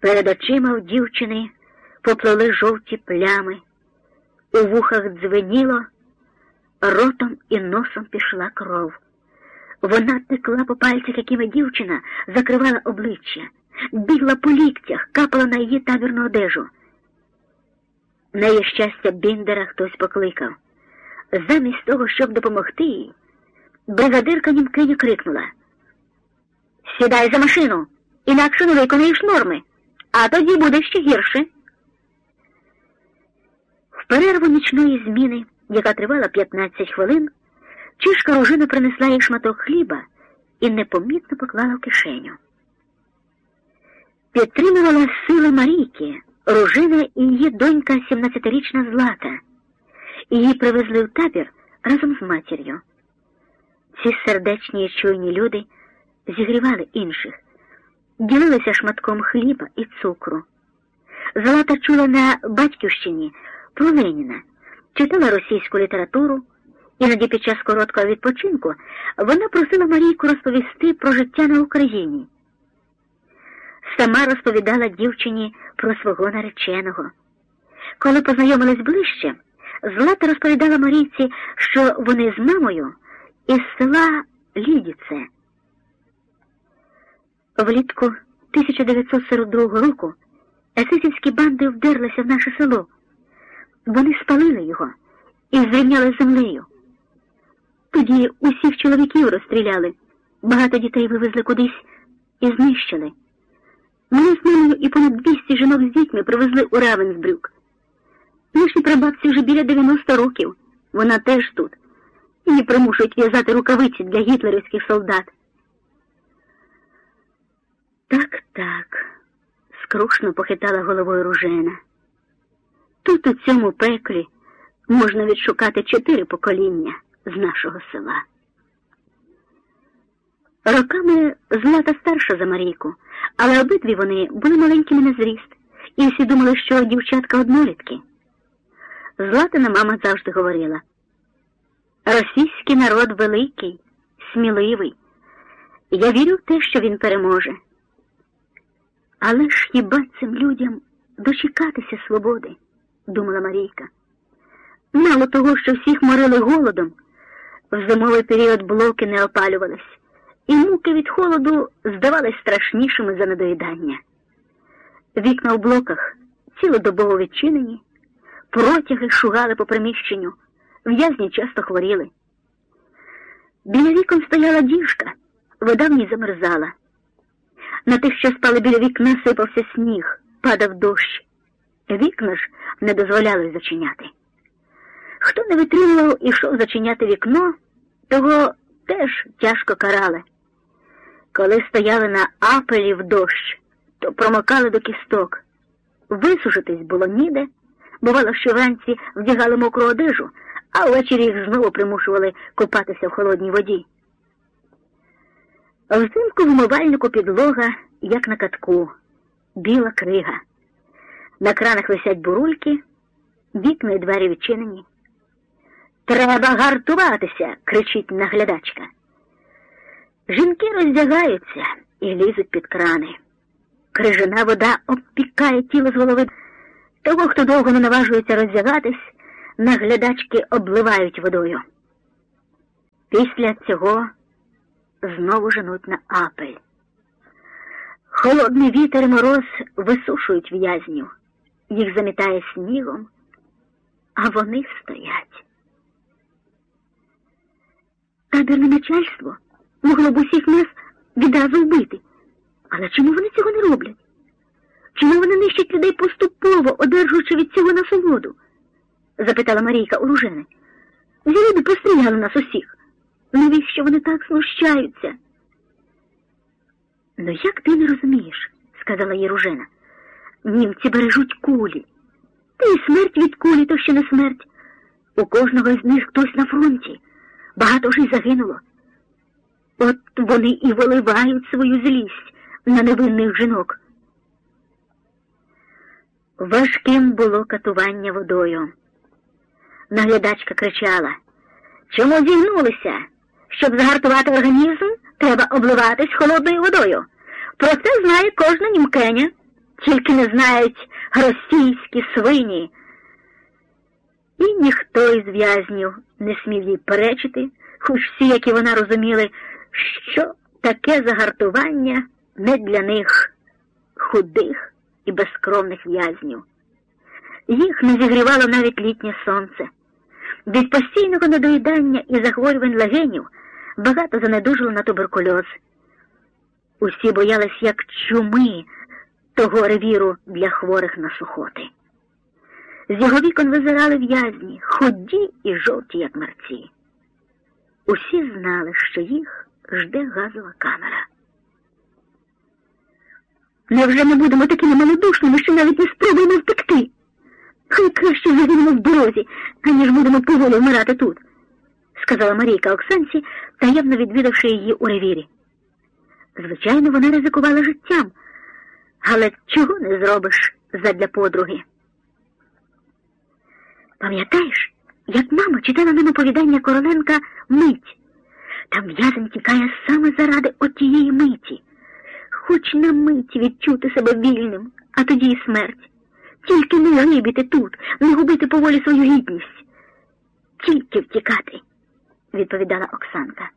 Перед очима у дівчини поплили жовті плями, у вухах дзвеніло, ротом і носом пішла кров. Вона текла по пальцях, якими дівчина закривала обличчя, бігла по ліктях, капала на її табірну одежу. На її щастя, Біндера хтось покликав. Замість того, щоб допомогти їй, бригадирка німкиня крикнула Сідай за машину, інакше не виконаєш норми, а тоді буде ще гірше. В перерву нічної зміни, яка тривала 15 хвилин, чишка ружина принесла їй шматок хліба і непомітно поклала в кишеню. Підтримувала сили Марійки, ружина і її донька 17-річна Злата. Її привезли в табір разом з матір'ю. Ці сердечні і чуйні люди зігрівали інших, ділилися шматком хліба і цукру. Злата чула на батьківщині про Леніна, читала російську літературу, іноді під час короткого відпочинку вона просила Марійку розповісти про життя на Україні. Сама розповідала дівчині про свого нареченого. Коли познайомились ближче, Злата розповідала Марійці, що вони з мамою із села Лідіце. Влітку 1942 року есесівські банди вдерлися в наше село. Вони спалили його і зрівняли землею. Тоді усіх чоловіків розстріляли, багато дітей вивезли кудись і знищили. Мене з мамою і понад 200 жінок з дітьми привезли у Равенсбрюк. Нашій прабабці вже біля 90 років. Вона теж тут. Її примушують в'язати рукавиці для гітлерівських солдат. Так, так, скрушно похитала головою ружена. Тут у цьому пеклі можна відшукати чотири покоління з нашого села. Роками Злата старша за Марійку, але обидві вони були маленькими на зріст, і всі думали, що дівчатка однолітки. Златина мама завжди говорила російський народ великий, сміливий. Я вірю в те, що він переможе. Але ж хіба цим людям дочекатися свободи, думала Марійка. Мало того, що всіх морили голодом, в зимовий період блоки не опалювались, і муки від холоду здавались страшнішими за недоїдання. Вікна в блоках цілодобово відчинені, протяги шугали по приміщенню, в'язні часто хворіли. Біля вікон стояла діжка, вода в ній замерзала. На тих, що спали біля вікна, сипався сніг, падав дощ. Вікна ж не дозволяли зачиняти. Хто не витримував і йшов зачиняти вікно, того теж тяжко карали. Коли стояли на апелі в дощ, то промокали до кісток. Висушитись було ніде, бувало, що вранці вдягали мокру одежу, а ввечері їх знову примушували купатися в холодній воді. Взимку в умивальнику підлога, як на катку, біла крига. На кранах висять бурульки, вікна і двері відчинені. Треба гартуватися, кричить наглядачка. Жінки роздягаються і лізуть під крани. Крижана вода обпікає тіло з голови. Того, хто довго не наважується роздягатись, наглядачки обливають водою. Після цього знову женуть на апель. Холодний вітер і мороз висушують в'язнів, їх замітає снігом, а вони стоять. Табірне начальство могло б усіх нас відразу вбити. Але чому вони цього не роблять? Чому вони нищать людей поступово, одержуючи від цього насолоду? запитала Марійка у Лужени. Взяли би постріляли нас усіх. Навіщо вони так знущаються? Ну як ти не розумієш, сказала їй Ружена. Німці бережуть кулі. Та й смерть від кулі то ще не смерть. У кожного з них хтось на фронті. Багато вже й загинуло. От вони і виливають свою злість на невинних жінок. Важким було катування водою. Наглядачка кричала Чому зігнулися? Щоб загартувати організм, треба обливатись холодною водою. Про це знає кожна німкеня. тільки не знають російські свині. І ніхто із в'язнів не смів їй перечити, хоч всі, як і вона розуміли, що таке загартування не для них, худих і безкровних в'язнів. Їх не зігрівало навіть літнє сонце. Від постійного недоїдання і захворювань легенів багато занедужило на туберкульоз. Усі боялись як чуми того ревіру для хворих на сухоти. З його вікон визирали в'язні, худі і жовті, як мерці. Усі знали, що їх жде газова камера. Невже ми будемо такими малодушними, що навіть не спробуємо втекти? Хай краще загинемо в дорозі, аніж будемо поволі вмирати тут, сказала Марійка Оксанці, таємно відвідавши її у ревірі. Звичайно, вона ризикувала життям, але чого не зробиш задля подруги? Пам'ятаєш, як мама читала нам оповідання Короленка мить? Там в'язень тікає саме заради отієї миті, хоч на мить відчути себе вільним, а тоді й смерть. Тільки не глибіти тут, не губити поволі свою гідність. Тільки втікати, відповідала Оксанка.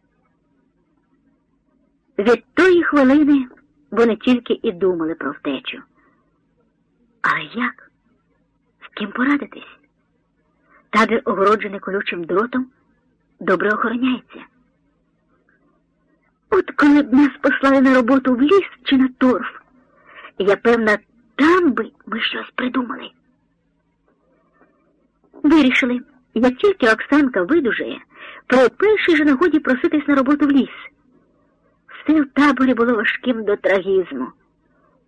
Від тої хвилини вони тільки і думали про втечу. А як? З ким порадитись? Табір, огороджений колючим дротом, добре охороняється. От коли б нас послали на роботу в ліс чи на торф, я певна, там би ми щось придумали. Вирішили, як тільки Оксанка видужає, про першій же нагоді проситись на роботу в ліс. Все в таборі було важким до трагізму,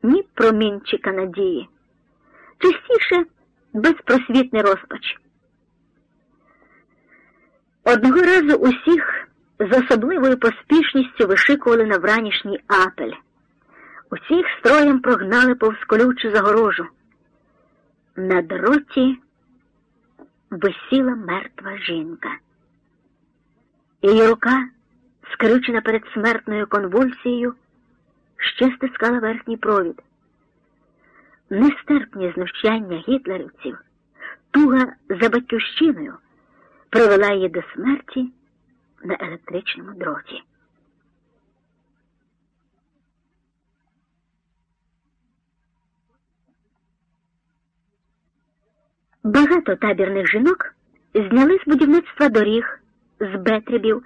ні промінчика надії, частіше безпросвітний розпач. Одного разу усіх з особливою поспішністю вишикували на вранішній апель. Усіх строєм прогнали повз колючу загорожу. На дроті висіла мертва жінка. Її рука, скрючена перед смертною конвульсією, ще стискала верхній провід. Нестерпні знущання гітлерівців, туга за батьківщиною привела її до смерті на електричному дроті. Багато табірних жінок зняли з будівництва доріг, з бетребів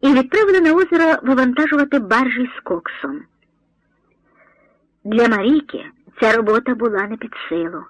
і відправили на озеро вивантажувати баржі з коксом. Для Марійки ця робота була не під силу.